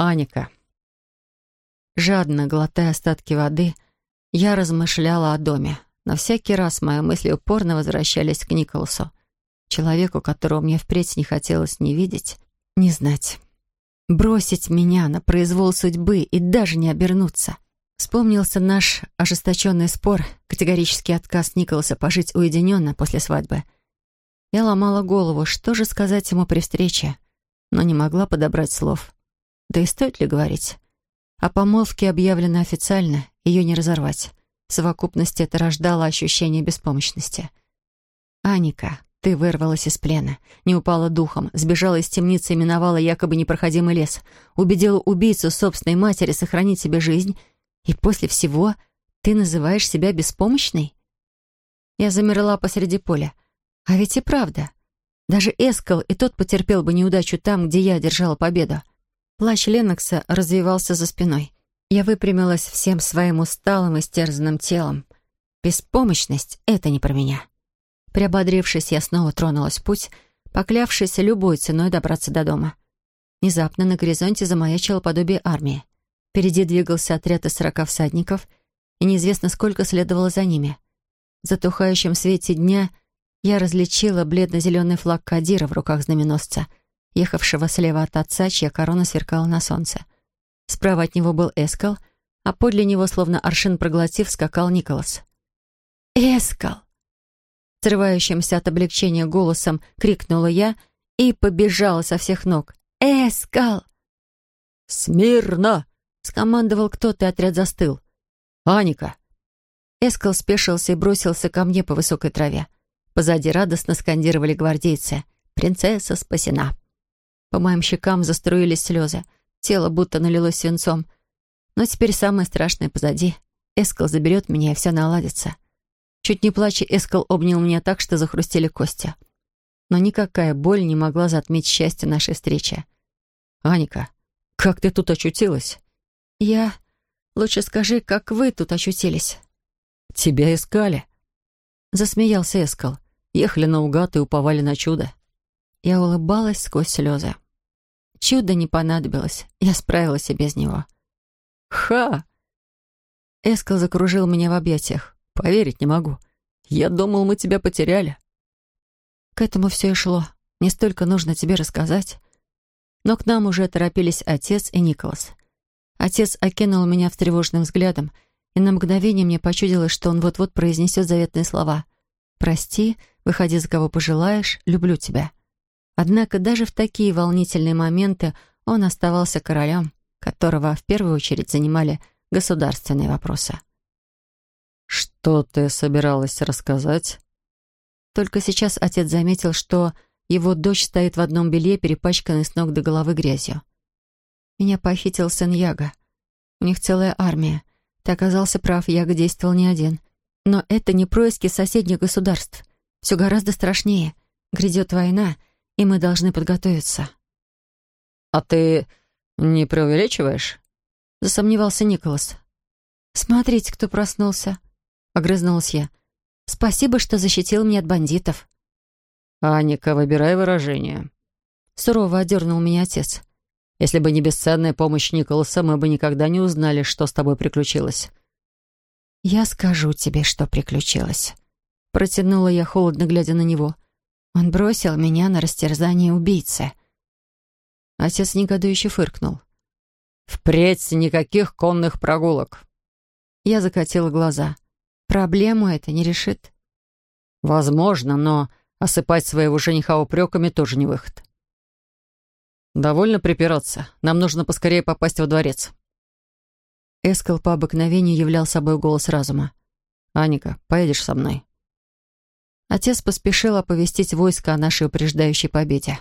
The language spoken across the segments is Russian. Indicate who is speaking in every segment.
Speaker 1: Аника.
Speaker 2: Жадно глотая остатки воды, я размышляла о доме. Но всякий раз мои мысли упорно возвращались к Николасу, человеку, которого мне впредь не хотелось ни видеть, ни знать. Бросить меня на произвол судьбы и даже не обернуться. Вспомнился наш ожесточенный спор, категорический отказ Николаса пожить уединенно после свадьбы. Я ломала голову, что же сказать ему при встрече, но не могла подобрать слов. Да и стоит ли говорить? О помолвке объявлено официально, ее не разорвать. В совокупности это рождало ощущение беспомощности. «Аника, ты вырвалась из плена, не упала духом, сбежала из темницы и миновала якобы непроходимый лес, убедила убийцу собственной матери сохранить себе жизнь, и после всего ты называешь себя беспомощной?» Я замерла посреди поля. А ведь и правда. Даже Эскал и тот потерпел бы неудачу там, где я одержала победу. Плащ Ленокса развивался за спиной. Я выпрямилась всем своим усталым и стерзанным телом. Беспомощность — это не про меня. Приободрившись, я снова тронулась в путь, поклявшись любой ценой добраться до дома. Внезапно на горизонте замаячило подобие армии. Впереди двигался отряд из сорока всадников, и неизвестно, сколько следовало за ними. В затухающем свете дня я различила бледно-зеленый флаг Кадира в руках знаменосца, ехавшего слева от отца, чья корона сверкала на солнце. Справа от него был Эскал, а подле него, словно аршин проглотив, скакал Николас. «Эскал!» Срывающимся от облегчения голосом крикнула я и побежала со всех ног. «Эскал!»
Speaker 1: «Смирно!»
Speaker 2: — скомандовал кто-то, и отряд застыл.
Speaker 1: «Аника!»
Speaker 2: Эскал спешился и бросился ко мне по высокой траве. Позади радостно скандировали гвардейцы. «Принцесса спасена!» По моим щекам заструились слезы. Тело будто налилось свинцом. Но теперь самое страшное позади. Эскал заберет меня, и все наладится. Чуть не плача, Эскал обнял меня так, что захрустели кости. Но никакая боль не могла затмить счастье нашей встречи.
Speaker 1: «Аника, как ты тут очутилась?»
Speaker 2: «Я... Лучше скажи, как вы тут очутились?»
Speaker 1: «Тебя искали».
Speaker 2: Засмеялся Эскал.
Speaker 1: Ехали наугад и уповали на чудо.
Speaker 2: Я улыбалась сквозь слезы. Чудо не понадобилось. Я справилась и без него.
Speaker 1: «Ха!»
Speaker 2: Эскал закружил меня в объятиях.
Speaker 1: «Поверить не могу. Я думал, мы тебя потеряли».
Speaker 2: К этому все и шло. Не столько нужно тебе рассказать. Но к нам уже торопились отец и Николас. Отец окинул меня встревоженным взглядом, и на мгновение мне почудилось, что он вот-вот произнесет заветные слова. «Прости, выходи за кого пожелаешь, люблю тебя». Однако даже в такие волнительные моменты он оставался королем, которого в первую очередь занимали государственные вопросы.
Speaker 1: «Что ты собиралась рассказать?»
Speaker 2: Только сейчас отец заметил, что его дочь стоит в одном белье, перепачканной с ног до головы грязью. Меня похитил сын Яга. У них целая армия. Ты оказался прав, Яга действовал не один. Но это не происки соседних государств. Все гораздо страшнее. Грядет война — и мы должны подготовиться».
Speaker 1: «А ты не преувеличиваешь?»
Speaker 2: — засомневался Николас. «Смотрите, кто проснулся», — огрызнулась я. «Спасибо, что защитил меня от бандитов».
Speaker 1: «Аника, выбирай выражение».
Speaker 2: Сурово одернул меня отец.
Speaker 1: «Если бы не бесценная помощь Николаса, мы бы никогда не узнали, что с тобой приключилось».
Speaker 2: «Я скажу тебе, что приключилось», — протянула я, холодно глядя на него. Он бросил меня на растерзание убийцы. Отец негодующе фыркнул.
Speaker 1: «Впредь никаких конных прогулок!»
Speaker 2: Я закатила глаза. «Проблему это не решит?»
Speaker 1: «Возможно, но осыпать своего жениха упреками тоже не выход». «Довольно припираться. Нам нужно поскорее попасть во дворец».
Speaker 2: Эскал по обыкновению являл собой голос разума.
Speaker 1: «Аника, поедешь со мной?»
Speaker 2: Отец поспешил оповестить войско о нашей упреждающей победе.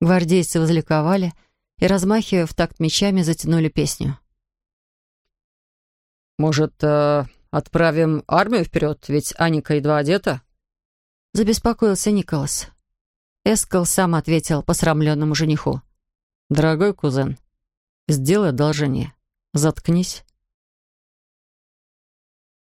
Speaker 2: Гвардейцы возликовали и, размахивая в такт мечами, затянули песню.
Speaker 1: «Может, э, отправим армию вперед, ведь Аника едва одета?»
Speaker 2: Забеспокоился Николас. Эскал сам ответил посрамленному жениху.
Speaker 1: «Дорогой кузен, сделай одолжение. Заткнись